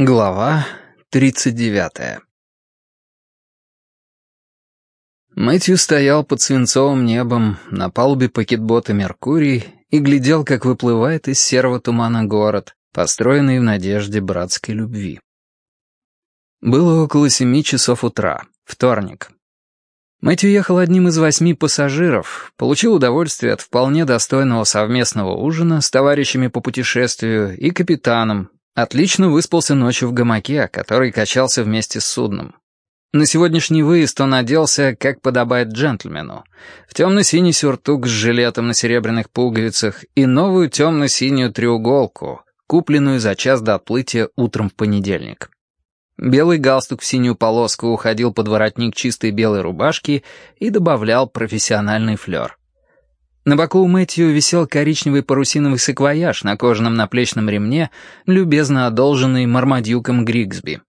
Глава 39 Мэтью стоял под свинцовым небом на палубе пакетбота «Меркурий» и глядел, как выплывает из серого тумана город, построенный в надежде братской любви. Было около семи часов утра, вторник. Мэтью ехал одним из восьми пассажиров, получил удовольствие от вполне достойного совместного ужина с товарищами по путешествию и капитаном, Отлично выспался ночью в гамаке, который качался вместе с судном. На сегодняшний выезд он оделся, как подобает джентльмену, в темно-синий сюртук с жилетом на серебряных пуговицах и новую темно-синюю треуголку, купленную за час до отплытия утром в понедельник. Белый галстук в синюю полоску уходил под воротник чистой белой рубашки и добавлял профессиональный флер. На боку у Мэтью висел коричневый парусиновый саквояж на кожаном наплечном ремне, любезно одолженный Мармадьюком Григсби.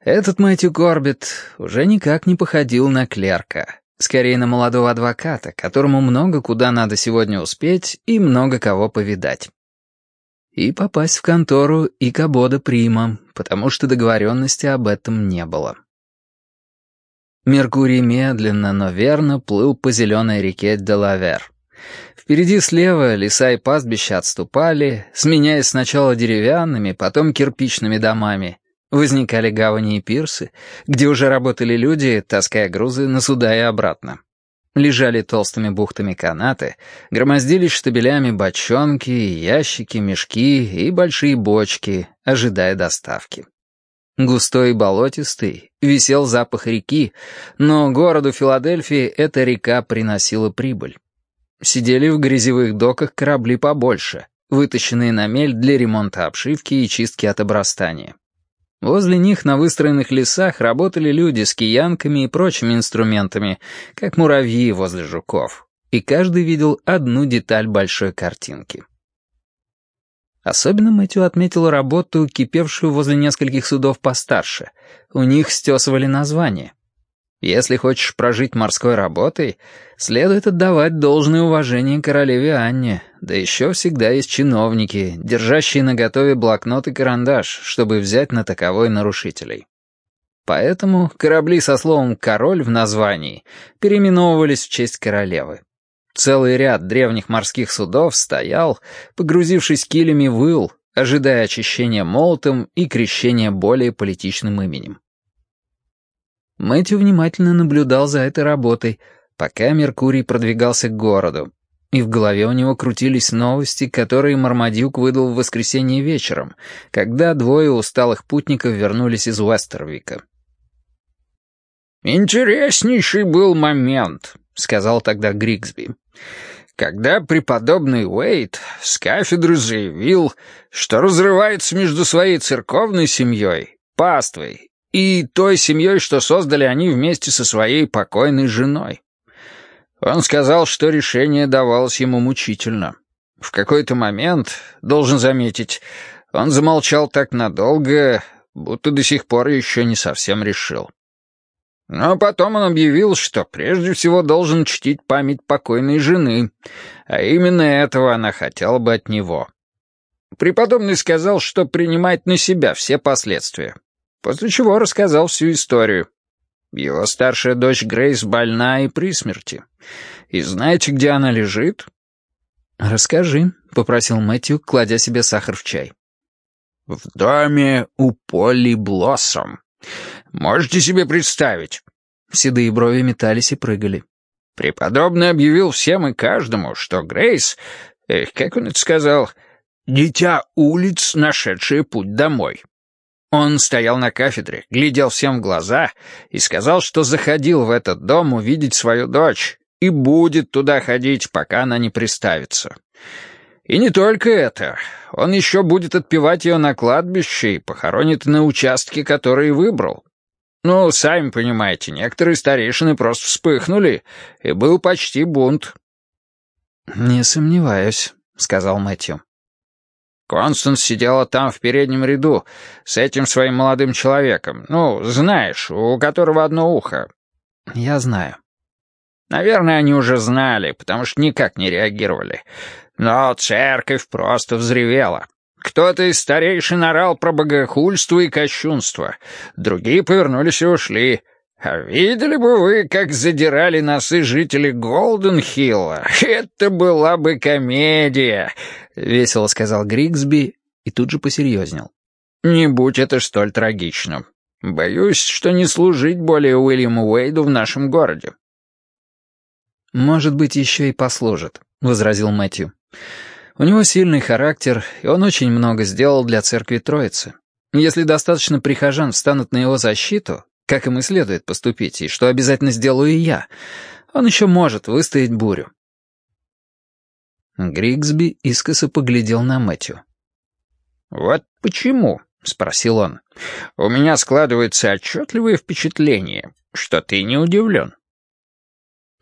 Этот Мэтью Корбет уже никак не походил на клерка, скорее на молодого адвоката, которому много куда надо сегодня успеть и много кого повидать. И попасть в контору и Кабода Прима, потому что договоренности об этом не было. Меркурий медленно, но верно плыл по зеленой реке Делавер. Впереди слева леса и пастбища отступали, сменяясь сначала деревянными, потом кирпичными домами. Возникали гавани и пирсы, где уже работали люди, таская грузы на суда и обратно. Лежали толстыми бухтами канаты, громоздились штабелями бочонки, ящики, мешки и большие бочки, ожидая доставки. Густой и болотистый, висел запах реки, но городу Филадельфии эта река приносила прибыль. Сидели в грязевых доках корабли побольше, вытащенные на мель для ремонта обшивки и чистки от обрастания. Возле них на выстроенных лесах работали люди с киянками и прочими инструментами, как муравьи возле жуков, и каждый видел одну деталь большой картинки. Особенно Мэтью отметил работу, кипевшую возле нескольких судов постарше. У них стесывали название. Если хочешь прожить морской работой, следует отдавать должное уважение королеве Анне, да еще всегда есть чиновники, держащие наготове блокнот и карандаш, чтобы взять на таковой нарушителей. Поэтому корабли со словом «король» в названии переименовывались в честь королевы. Целый ряд древних морских судов стоял, погрузившись килями в ил, ожидая очищения молотом и крещения более политичным именем. Мэтью внимательно наблюдал за этой работой, пока Меркурий продвигался к городу, и в голове у него крутились новости, которые Мармадюк выдал в воскресенье вечером, когда двое усталых путников вернулись из Уэстервика. «Интереснейший был момент», — сказал тогда Григсби, «когда преподобный Уэйт с кафедры заявил, что разрывается между своей церковной семьей, паствой и той семьей, что создали они вместе со своей покойной женой. Он сказал, что решение давалось ему мучительно. В какой-то момент, должен заметить, он замолчал так надолго, будто до сих пор еще не совсем решил. Но потом он объявил, что прежде всего должен чтить память покойной жены, а именно этого она хотела бы от него. Преподобный сказал, что принимает на себя все последствия, после чего рассказал всю историю. Его старшая дочь Грейс больна и при смерти. И знаете, где она лежит?» «Расскажи», — попросил Мэтью, кладя себе сахар в чай. «В доме у Полли Блоссом. Можете себе представить?» Седые брови метались и прыгали. Преподобный объявил всем и каждому, что Грейс, эх, как он это сказал, «дитя улиц, нашедшее путь домой». Он стоял на кафедре, глядел всем в глаза и сказал, что заходил в этот дом увидеть свою дочь и будет туда ходить, пока она не приставится. И не только это. Он еще будет отпевать ее на кладбище и похоронит на участке, который выбрал. Ну, сами понимаете, некоторые старейшины просто вспыхнули, и был почти бунт. «Не сомневаюсь», — сказал Мэтью. Констанс сидела там в переднем ряду с этим своим молодым человеком. Ну, знаешь, у которого одно ухо. Я знаю. Наверное, они уже знали, потому что никак не реагировали. Но церковь просто взревела. Кто-то из старейшин орал про богохульство и кощунство. Другие повернулись и ушли. А видели бы вы, как задирали носы жители Голден-Хилла? Это была бы комедия!» — весело сказал Григсби и тут же посерьезнел. «Не будь это столь трагично. Боюсь, что не служить более Уильяму Уэйду в нашем городе». «Может быть, еще и послужит», — возразил Мэтью. «У него сильный характер, и он очень много сделал для церкви Троицы. Если достаточно прихожан встанут на его защиту, как им и следует поступить, и что обязательно сделаю и я, он еще может выстоять бурю». Григсби искоса поглядел на Мэтью. «Вот почему?» — спросил он. «У меня складывается отчетливое впечатление, что ты не удивлен».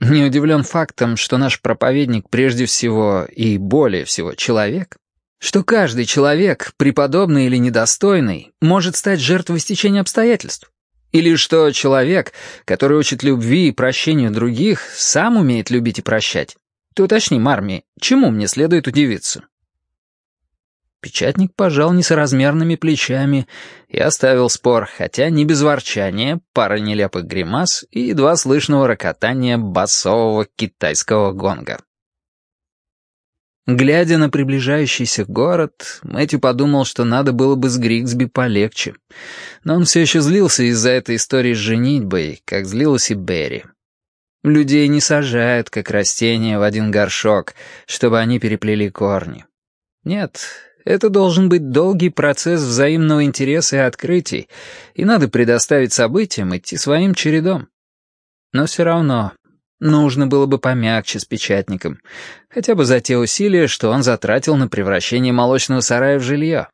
Не удивлен фактом, что наш проповедник прежде всего и более всего человек, что каждый человек, преподобный или недостойный, может стать жертвой стечения обстоятельств. Или что человек, который учит любви и прощению других, сам умеет любить и прощать. Ты уточни, Марми, чему мне следует удивиться? Печатник пожал несоразмерными плечами и оставил спор, хотя не без ворчания, пара нелепых гримас и едва слышного рокотания басового китайского гонга. Глядя на приближающийся город, Мэтью подумал, что надо было бы с Григсби полегче. Но он все еще злился из-за этой истории с женитьбой, как злилась и Берри. Людей не сажают, как растения, в один горшок, чтобы они переплели корни. Нет, это должен быть долгий процесс взаимного интереса и открытий, и надо предоставить событиям идти своим чередом. Но все равно нужно было бы помягче с печатником, хотя бы за те усилия, что он затратил на превращение молочного сарая в жилье.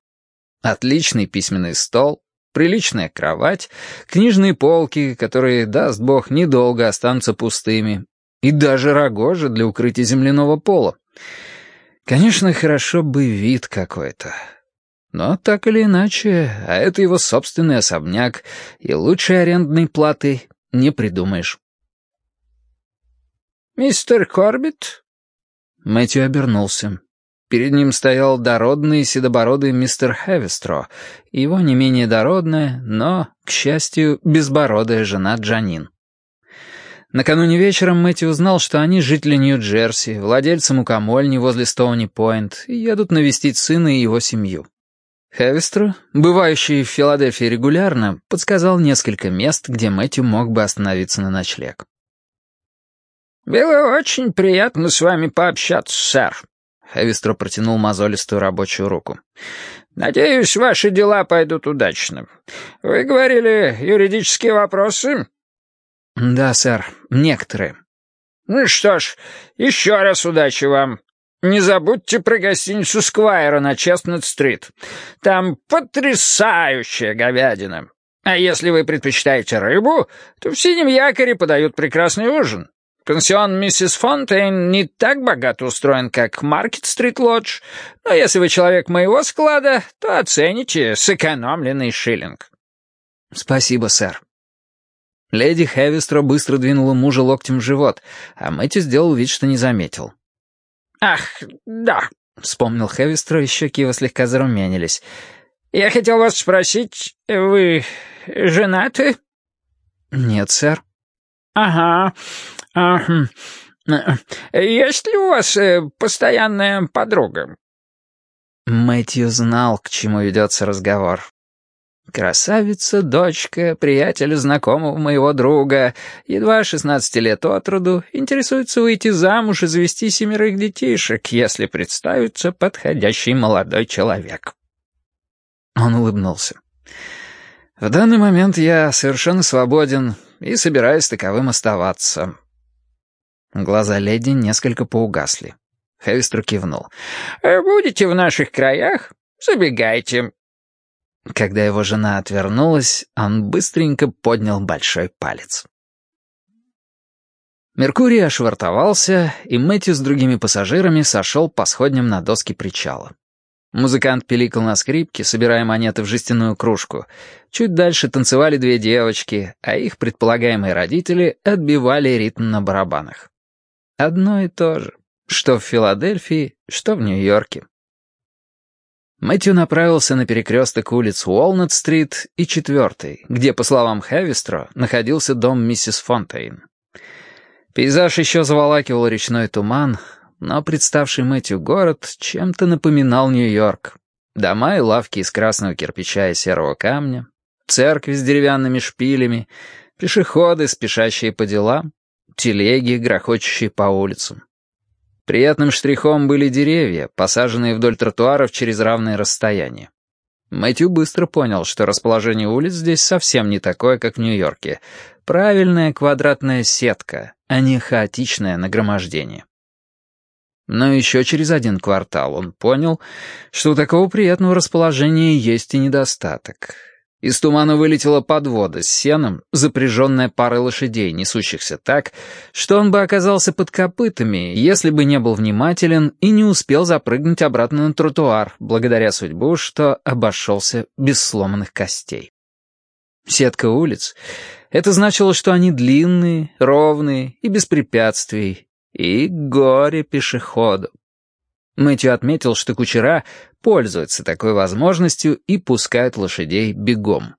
Отличный письменный стол, приличная кровать, книжные полки, которые, даст бог, недолго останутся пустыми, и даже рогожа для укрытия земляного пола — Конечно, хорошо бы вид какой-то. Но так или иначе, а это его собственный особняк, и лучшей арендной платы не придумаешь. «Мистер Корбит?» Мэтью обернулся. Перед ним стоял дородный седобородый мистер Хевистро его не менее дородная, но, к счастью, безбородая жена Джанин. Накануне вечером Мэтти узнал, что они жители Нью-Джерси, владельцы мукомольни возле Стоуни-Пойнт, и едут навестить сына и его семью. Хевистро, бывающий в Филадельфии регулярно, подсказал несколько мест, где Мэтью мог бы остановиться на ночлег. «Было очень приятно с вами пообщаться, сэр», — Хевистро протянул мозолистую рабочую руку. «Надеюсь, ваши дела пойдут удачно. Вы говорили, юридические вопросы?» «Да, сэр, некоторые». «Ну что ж, еще раз удачи вам. Не забудьте про гостиницу Сквайра на Честнет-стрит. Там потрясающая говядина. А если вы предпочитаете рыбу, то в «Синем якоре» подают прекрасный ужин. Пансион миссис Фонтейн не так богато устроен, как Маркет-стрит-лодж, но если вы человек моего склада, то оцените сэкономленный шиллинг». «Спасибо, сэр». Леди Хевистро быстро двинула мужа локтем в живот, а Мэтью сделал вид, что не заметил. «Ах, да», — вспомнил Хевистро, и щеки его слегка зарумянились. «Я хотел вас спросить, вы женаты?» «Нет, сэр». «Ага. Хм. Есть ли у вас э, постоянная подруга?» Мэтью знал, к чему ведется разговор. Красавица, дочка, приятеля знакомого моего друга, едва шестнадцати лет от роду, интересуется выйти замуж и завести семерых детишек, если представится подходящий молодой человек. Он улыбнулся. В данный момент я совершенно свободен и собираюсь таковым оставаться. Глаза леди несколько поугасли. Хевистер кивнул. «Будете в наших краях? Забегайте. Когда его жена отвернулась, он быстренько поднял большой палец. Меркурий ошвартовался, и Мэтью с другими пассажирами сошел по сходням на доски причала. Музыкант пиликал на скрипке, собирая монеты в жестяную кружку. Чуть дальше танцевали две девочки, а их предполагаемые родители отбивали ритм на барабанах. Одно и то же, что в Филадельфии, что в Нью-Йорке. Мэтью направился на перекресток улиц Уолнет-стрит и 4 где, по словам Хэвистро, находился дом миссис Фонтейн. Пейзаж еще заволакивал речной туман, но представший Мэтью город чем-то напоминал Нью-Йорк. Дома и лавки из красного кирпича и серого камня, церкви с деревянными шпилями, пешеходы, спешащие по делам, телеги, грохочущие по улицам. Приятным штрихом были деревья, посаженные вдоль тротуаров через равные расстояния. Мэтью быстро понял, что расположение улиц здесь совсем не такое, как в Нью-Йорке. Правильная квадратная сетка, а не хаотичное нагромождение. Но еще через один квартал он понял, что у такого приятного расположения есть и недостаток. Из тумана вылетела подвода с сеном, запряженная парой лошадей, несущихся так, что он бы оказался под копытами, если бы не был внимателен и не успел запрыгнуть обратно на тротуар, благодаря судьбу, что обошелся без сломанных костей. Сетка улиц — это значило, что они длинные, ровные и без препятствий, и горе пешеходу. Мэтью отметил, что кучера пользуются такой возможностью и пускают лошадей бегом.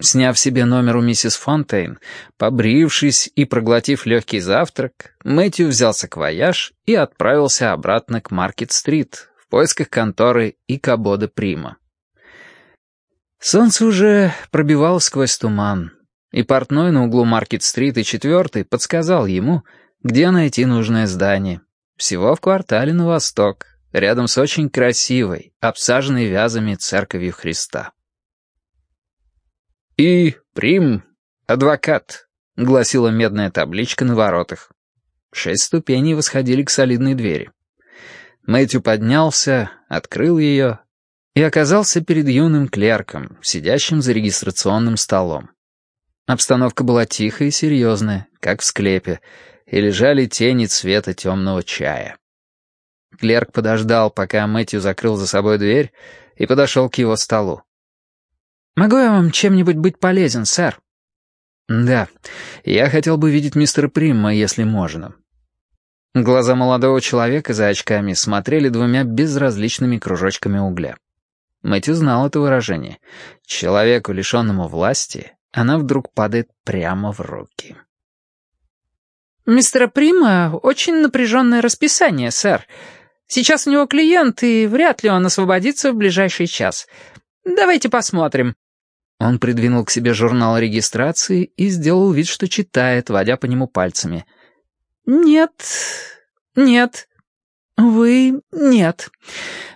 Сняв себе номер у миссис Фонтейн, побрившись и проглотив легкий завтрак, Мэтью взял саквояж и отправился обратно к Маркет-стрит в поисках конторы и Кабода Прима. Солнце уже пробивалось сквозь туман, и портной на углу Маркет-стрит и четвертый подсказал ему, где найти нужное здание. Всего в квартале на восток, рядом с очень красивой, обсаженной вязами церковью Христа. «И Прим, адвокат», — гласила медная табличка на воротах. Шесть ступеней восходили к солидной двери. Мэтью поднялся, открыл ее и оказался перед юным клерком, сидящим за регистрационным столом. Обстановка была тихая и серьезная, как в склепе, и лежали тени цвета темного чая. Клерк подождал, пока Мэтью закрыл за собой дверь, и подошел к его столу. «Могу я вам чем-нибудь быть полезен, сэр?» «Да, я хотел бы видеть мистера Примма, если можно». Глаза молодого человека за очками смотрели двумя безразличными кружочками угля. Мэтью знал это выражение. Человеку, лишенному власти, она вдруг падает прямо в руки. «Мистера Прима очень напряженное расписание, сэр. Сейчас у него клиент, и вряд ли он освободится в ближайший час. Давайте посмотрим». Он придвинул к себе журнал регистрации и сделал вид, что читает, водя по нему пальцами. «Нет, нет, вы нет.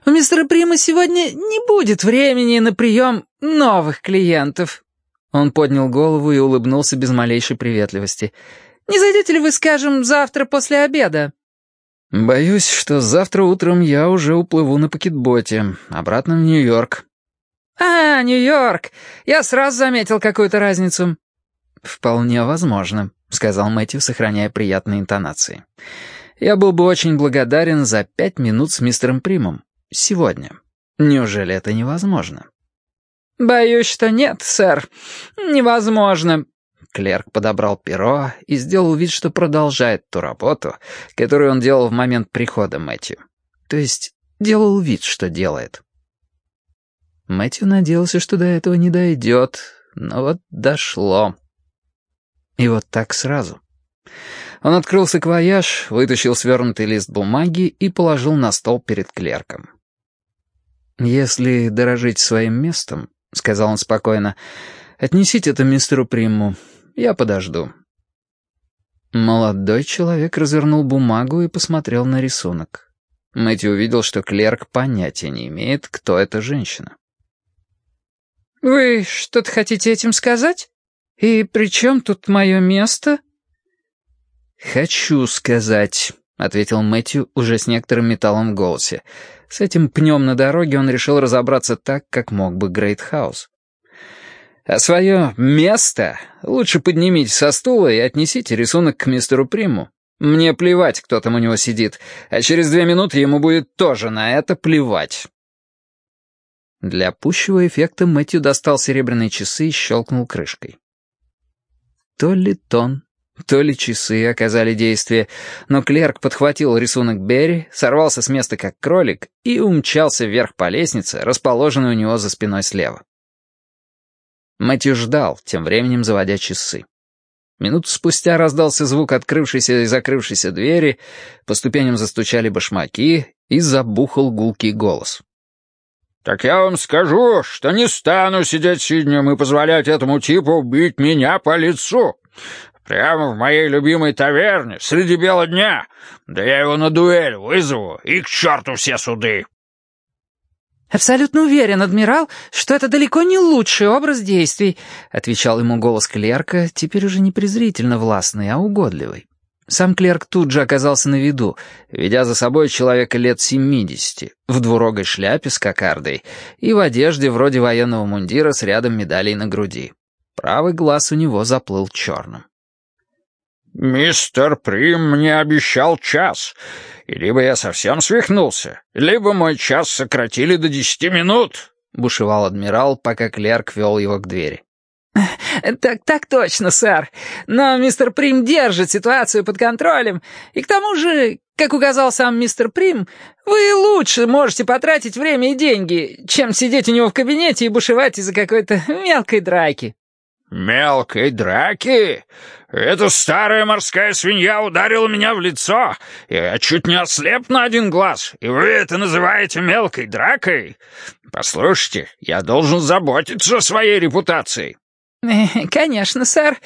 У мистера Прима сегодня не будет времени на прием новых клиентов». Он поднял голову и улыбнулся без малейшей приветливости. Не зайдете ли вы, скажем, завтра после обеда?» «Боюсь, что завтра утром я уже уплыву на пакетботе, обратно в Нью-Йорк». «А, Нью-Йорк! Я сразу заметил какую-то разницу». «Вполне возможно», — сказал Мэтью, сохраняя приятные интонации. «Я был бы очень благодарен за пять минут с мистером Примом. Сегодня. Неужели это невозможно?» «Боюсь, что нет, сэр. Невозможно. Клерк подобрал перо и сделал вид, что продолжает ту работу, которую он делал в момент прихода Мэтью. То есть делал вид, что делает. Мэтью надеялся, что до этого не дойдет, но вот дошло. И вот так сразу. Он открыл саквояж, вытащил свернутый лист бумаги и положил на стол перед клерком. «Если дорожить своим местом», — сказал он спокойно, — «отнесите это мистеру Приму. Я подожду». Молодой человек развернул бумагу и посмотрел на рисунок. Мэтью увидел, что клерк понятия не имеет, кто эта женщина. «Вы что-то хотите этим сказать? И при чем тут мое место?» «Хочу сказать», — ответил Мэтью уже с некоторым металлом в голосе. С этим пнем на дороге он решил разобраться так, как мог бы Грейтхаус. А свое место лучше поднимите со стула и отнесите рисунок к мистеру Приму. Мне плевать, кто там у него сидит, а через две минуты ему будет тоже на это плевать». Для пущего эффекта Мэтью достал серебряные часы и щелкнул крышкой. То ли тон, То ли часы оказали действие, но клерк подхватил рисунок Берри, сорвался с места как кролик и умчался вверх по лестнице, расположенной у него за спиной слева. Мэтью ждал, тем временем заводя часы. Минуту спустя раздался звук открывшейся и закрывшейся двери, по ступеням застучали башмаки и забухал гулкий голос. «Так я вам скажу, что не стану сидеть сиднем и позволять этому типу бить меня по лицу. Прямо в моей любимой таверне, среди бела дня. Да я его на дуэль вызову, и к черту все суды!» «Абсолютно уверен, адмирал, что это далеко не лучший образ действий», отвечал ему голос клерка, теперь уже не презрительно властный, а угодливый. Сам клерк тут же оказался на виду, ведя за собой человека лет семидесяти, в двурогой шляпе с кокардой и в одежде вроде военного мундира с рядом медалей на груди. Правый глаз у него заплыл черным. «Мистер Прим мне обещал час, и либо я совсем свихнулся, либо мой час сократили до десяти минут», — бушевал адмирал, пока клерк вел его к двери. «Так, так точно, сэр. Но мистер Прим держит ситуацию под контролем, и к тому же, как указал сам мистер Прим, вы лучше можете потратить время и деньги, чем сидеть у него в кабинете и бушевать из-за какой-то мелкой драки». «Мелкой драки? Эта старая морская свинья ударила меня в лицо, и я чуть не ослеп на один глаз, и вы это называете мелкой дракой? Послушайте, я должен заботиться о своей репутации». «Конечно, сэр.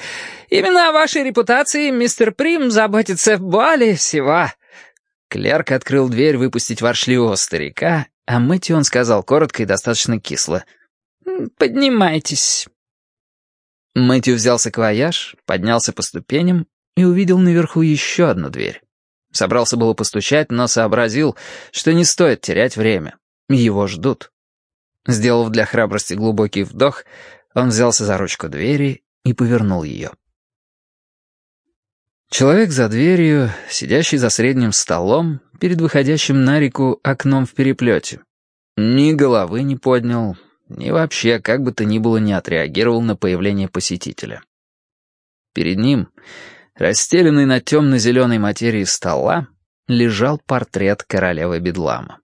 Именно о вашей репутации мистер Прим заботится более всего». Клерк открыл дверь выпустить воршливого старика, а Мэтью он сказал коротко и достаточно кисло. «Поднимайтесь». Мэтью взял саквояж, поднялся по ступеням и увидел наверху еще одну дверь. Собрался было постучать, но сообразил, что не стоит терять время. Его ждут. Сделав для храбрости глубокий вдох, он взялся за ручку двери и повернул ее. Человек за дверью, сидящий за средним столом, перед выходящим на реку окном в переплете. Ни головы не поднял, ни вообще как бы то ни было не отреагировал на появление посетителя. Перед ним, расстеленный на темно-зеленой материи стола, лежал портрет королевы Бедлама.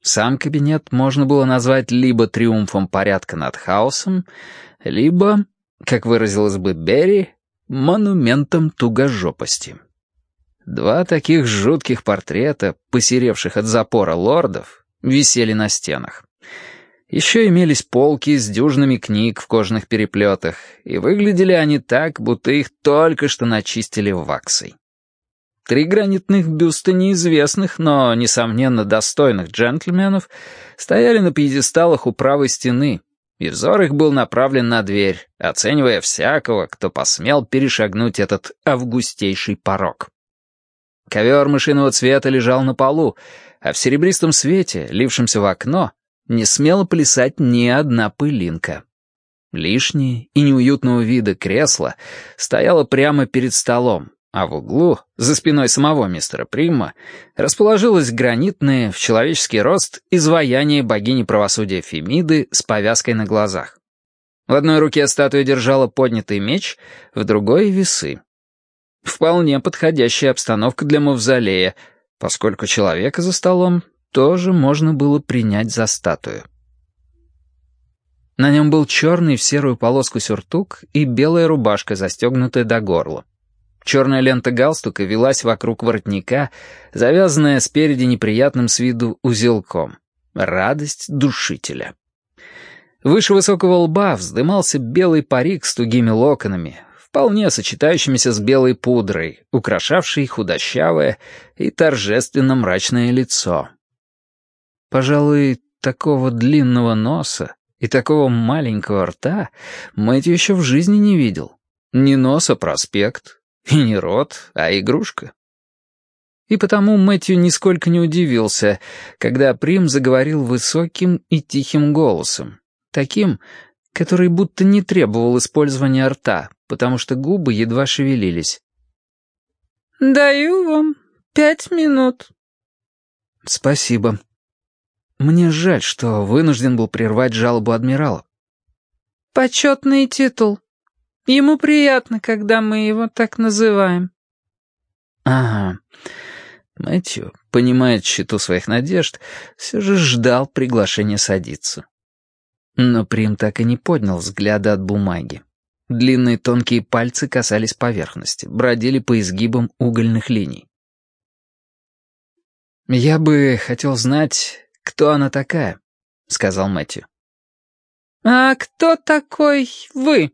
Сам кабинет можно было назвать либо триумфом порядка над хаосом, либо, как выразилась бы Берри, монументом тугожопости. Два таких жутких портрета, посеревших от запора лордов, висели на стенах. Еще имелись полки с дюжинами книг в кожаных переплетах, и выглядели они так, будто их только что начистили ваксой. Три гранитных бюста неизвестных, но, несомненно, достойных джентльменов стояли на пьедесталах у правой стены, и взор их был направлен на дверь, оценивая всякого, кто посмел перешагнуть этот августейший порог. Ковер мышиного цвета лежал на полу, а в серебристом свете, лившемся в окно, не смела плясать ни одна пылинка. Лишнее и неуютного вида кресло стояло прямо перед столом, а в углу, за спиной самого мистера Прима, расположилось гранитное, в человеческий рост, изваяние богини правосудия Фемиды с повязкой на глазах. В одной руке статуя держала поднятый меч, в другой — весы. Вполне подходящая обстановка для мавзолея, поскольку человека за столом тоже можно было принять за статую. На нем был черный в серую полоску сюртук и белая рубашка, застегнутая до горла. Черная лента галстука велась вокруг воротника, завязанная спереди неприятным с виду узелком. Радость душителя. Выше высокого лба вздымался белый парик с тугими локонами, вполне сочетающимися с белой пудрой, украшавшей худощавое и торжественно мрачное лицо. Пожалуй, такого длинного носа и такого маленького рта Мэтью еще в жизни не видел. Не нос, а проспект. И не рот, а игрушка. И потому Мэтью нисколько не удивился, когда Прим заговорил высоким и тихим голосом, таким, который будто не требовал использования рта, потому что губы едва шевелились. «Даю вам пять минут». «Спасибо», мне жаль, что вынужден был прервать жалобу адмирала. «Почетный титул. Ему приятно, когда мы его так называем». «Ага». Мэтью, понимая тщету своих надежд, все же ждал приглашения садиться. Но Прим так и не поднял взгляда от бумаги. Длинные тонкие пальцы касались поверхности, бродили по изгибам угольных линий. «Я бы хотел знать, кто она такая», — сказал Мэтью. «А кто такой вы?»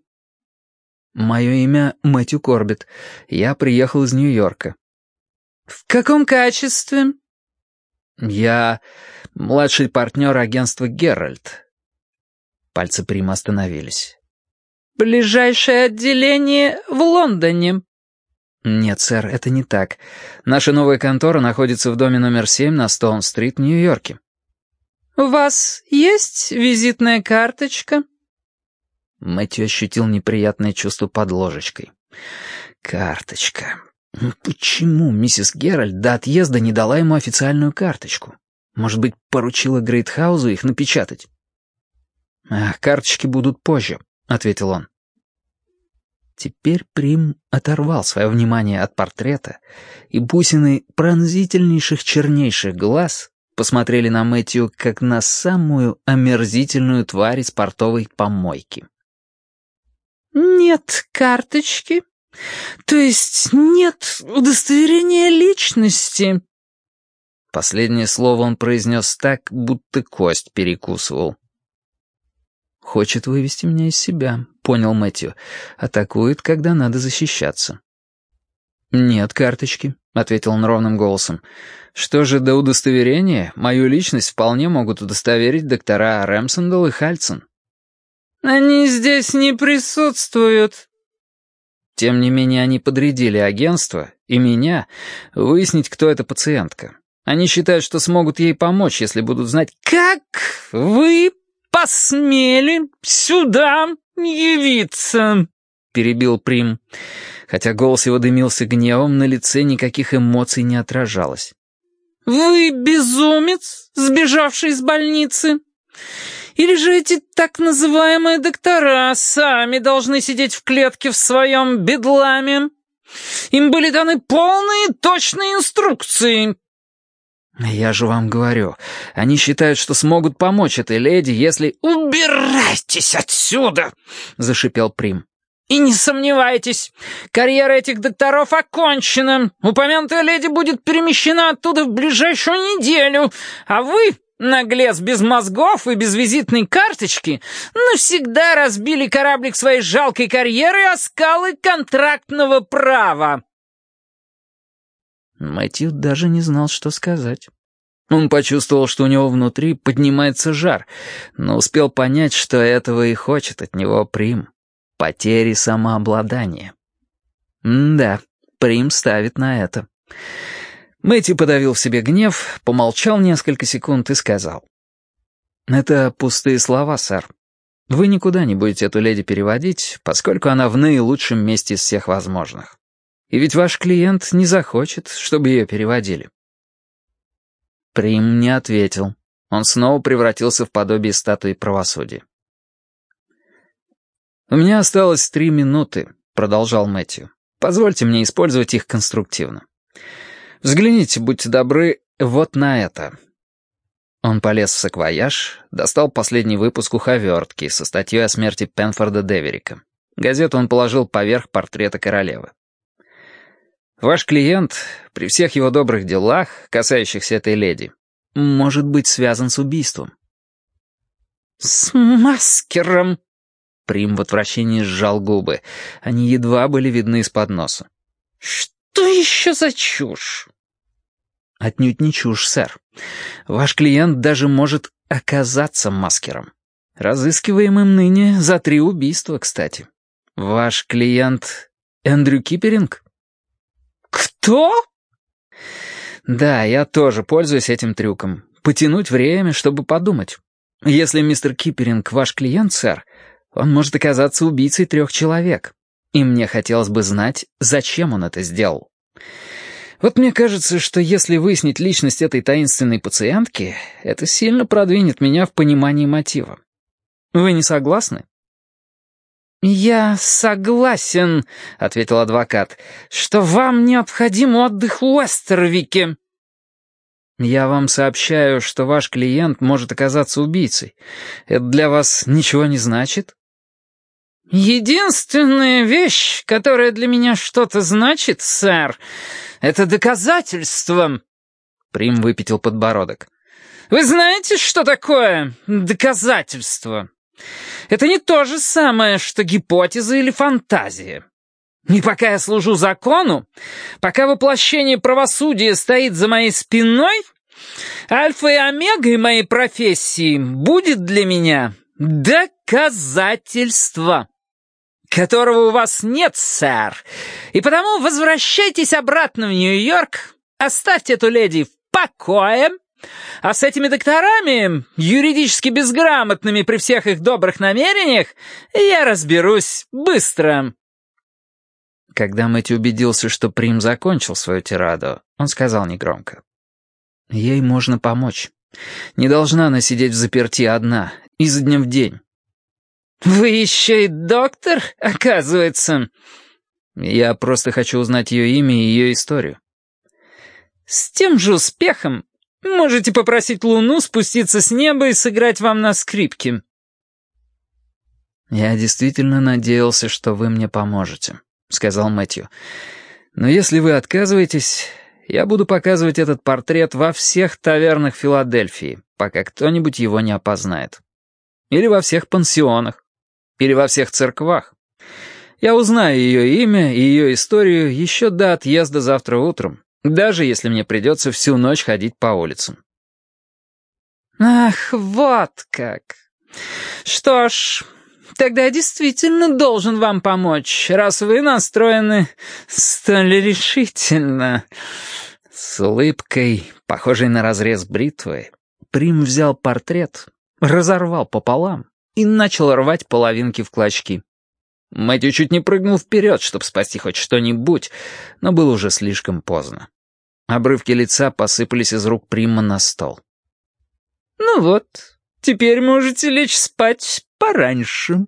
«Мое имя Мэтью Корбет. Я приехал из Нью-Йорка». «В каком качестве?» «Я младший партнер агентства «Геральт». Пальцы Прима остановились. «Ближайшее отделение в Лондоне». «Нет, сэр, это не так. Наша новая контора находится в доме номер 7 на Стоун-стрит в Нью-Йорке». «У вас есть визитная карточка?» Мэтью ощутил неприятное чувство под ложечкой. «Карточка. Ну почему миссис Геральт до отъезда не дала ему официальную карточку? Может быть, поручила Грейтхаузу их напечатать?» «Ах, карточки будут позже», — ответил он. Теперь Прим оторвал свое внимание от портрета, и бусины пронзительнейших чернейших глаз посмотрели на Мэтью как на самую омерзительную тварь из портовой помойки. «Нет карточки. То есть нет удостоверения личности». Последнее слово он произнес так, будто кость перекусывал. «Хочет вывести меня из себя», — понял Мэтью. «Атакует, когда надо защищаться». «Нет карточки», — ответил он ровным голосом. «Что же до удостоверения, мою личность вполне могут удостоверить доктора Рэмсендал и Хальцен». «Они здесь не присутствуют». Тем не менее, они подрядили агентство и меня выяснить, кто эта пациентка. Они считают, что смогут ей помочь, если будут знать, «Как вы посмели сюда явиться?» — перебил Прим. Хотя голос его дымился гневом, на лице никаких эмоций не отражалось. «Вы безумец, сбежавший из больницы? Или же эти так называемые доктора сами должны сидеть в клетке в своем бедламе? Им были даны полные точные инструкции». «Я же вам говорю, они считают, что смогут помочь этой леди, если...» «Убирайтесь отсюда!» — зашипел Прим. «И не сомневайтесь, карьера этих докторов окончена. Упомянутая леди будет перемещена оттуда в ближайшую неделю, а вы Наглец без мозгов и без визитной карточки навсегда разбили кораблик своей жалкой карьеры о скалы контрактного права. Мэтью даже не знал, что сказать. Он почувствовал, что у него внутри поднимается жар, но успел понять, что этого и хочет от него Прим. Потери самообладания. М да, Прим ставит на это. Мэтью подавил в себе гнев, помолчал несколько секунд и сказал. «Это пустые слова, сэр. Вы никуда не будете эту леди переводить, поскольку она в наилучшем месте из всех возможных. И ведь ваш клиент не захочет, чтобы ее переводили». Прим не ответил. Он снова превратился в подобие статуи правосудия. «У меня осталось три минуты», — продолжал Мэтью. «Позвольте мне использовать их конструктивно. Взгляните, будьте добры, вот на это». Он полез в саквояж, достал последний выпуск уховертки со статьей о смерти Пенфорда Деверика. Газету он положил поверх портрета королевы. Ваш клиент, при всех его добрых делах, касающихся этой леди, может быть связан с убийством. «С маскером!» Прим в отвращении сжал губы. Они едва были видны из-под носа. «Что еще за чушь?» Отнюдь не чушь, сэр. Ваш клиент даже может оказаться маскером. Разыскиваемым ныне за три убийства, кстати. Ваш клиент Эндрю Киперинг? Кто? Да, я тоже пользуюсь этим трюком. Потянуть время, чтобы подумать. Если мистер Киперинг ваш клиент, сэр, он может оказаться убийцей трех человек. И мне хотелось бы знать, зачем он это сделал. Вот мне кажется, что если выяснить личность этой таинственной пациентки, это сильно продвинет меня в понимании мотива. Вы не согласны? «Я согласен», — ответил адвокат, — «что вам необходим отдых в Уэстервике». «Я вам сообщаю, что ваш клиент может оказаться убийцей. Это для вас ничего не значит?» «Единственная вещь, которая для меня что-то значит, сэр, это доказательство». Прим выпятил подбородок. «Вы знаете, что такое доказательство?» Это не то же самое, что гипотеза или фантазия. И пока я служу закону, пока воплощение правосудия стоит за моей спиной, альфа и омегой моей профессии будет для меня доказательство, которого у вас нет, сэр. И потому возвращайтесь обратно в Нью-Йорк, оставьте эту леди в покое а с этими докторами, юридически безграмотными при всех их добрых намерениях, я разберусь быстро». Когда Мэтью убедился, что Прим закончил свою тираду, он сказал негромко. «Ей можно помочь. Не должна она сидеть в заперти одна, изо дня в день». «Вы еще и доктор, оказывается?» «Я просто хочу узнать ее имя и ее историю». «С тем же успехом Можете попросить Луну спуститься с неба и сыграть вам на скрипке». «Я действительно надеялся, что вы мне поможете», — сказал Мэтью. «Но если вы отказываетесь, я буду показывать этот портрет во всех тавернах Филадельфии, пока кто-нибудь его не опознает. Или во всех пансионах. Или во всех церквах. Я узнаю ее имя и ее историю еще до отъезда завтра утром, даже если мне придется всю ночь ходить по улицам. «Ах, вот как! Что ж, тогда я действительно должен вам помочь, раз вы настроены столь решительно». С улыбкой, похожей на разрез бритвы, Прим взял портрет, разорвал пополам и начал рвать половинки в клочки. Мэтью чуть не прыгнул вперед, чтобы спасти хоть что-нибудь, но было уже слишком поздно. Обрывки лица посыпались из рук Прима на стол. «Ну вот, теперь можете лечь спать пораньше»,